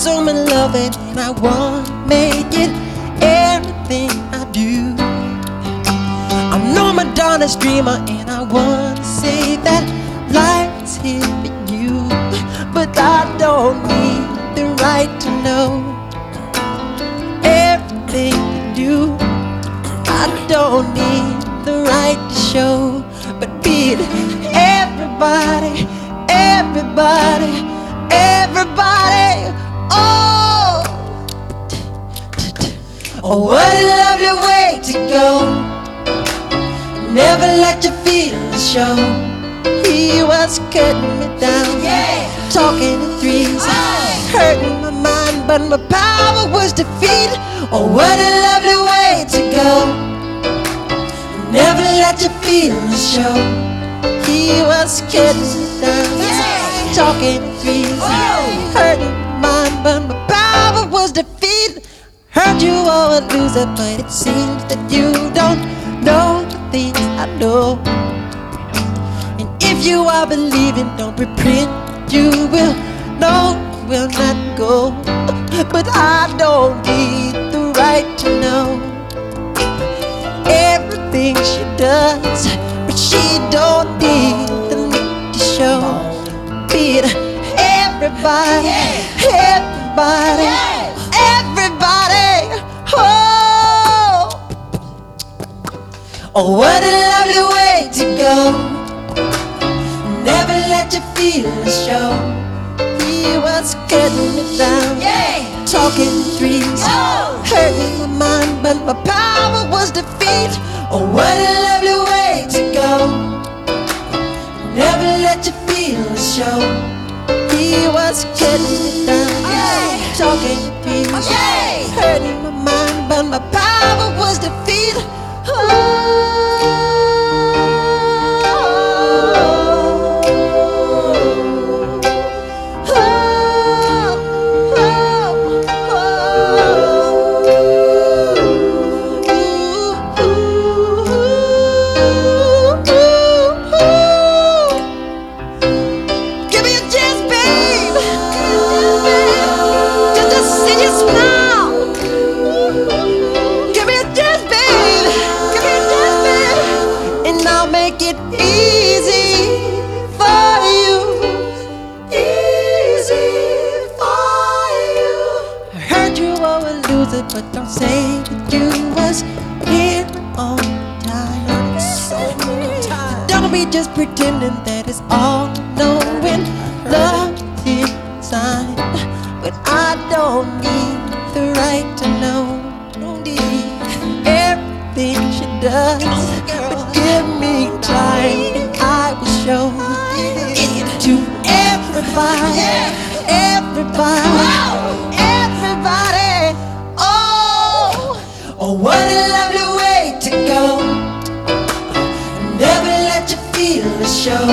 so much loving, and I wanna make it everything I do. I'm no Madonna's dreamer, and I wanna say that life's here for you, but I don't need the right to know everything you do. I don't need Oh, oh, what a lovely way to go. Never let your feelings show. He was cutting me down, talking in threes, oh. hurting my mind, but my power was defeat. Oh, what a lovely way to go. Never let your feelings show. He was cutting me down, talking in threes, oh. A loser, but it seems that you don't know the things I know. And if you are believing, don't pretend you will. No, will not go. But I don't need the right to know everything she does, but she don't need the need to show. Be it everybody, everybody, everybody. Oh, what a lovely way to go. Never let your feelings show. He was cutting me down, talking threes, hurting my mind, but my power was defeat. Oh, what a lovely way to go. Never let your feelings show. He was cutting me down, talking threes, hurting my mind, but my power was defeat. It easy for you. Easy for you. I heard you were a loser, but don't say that you was here on time. So many. Don't be just pretending that it's all knowing love inside. But I don't need the right to know. Don't need everything she does. Everybody. Everybody. Everybody. Oh, oh, what a lovely way to go. Never let you feel the show.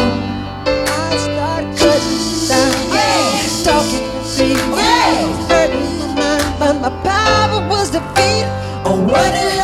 I start cutting down, talking to see, hurting my mind, but my power was defeat. Oh, what a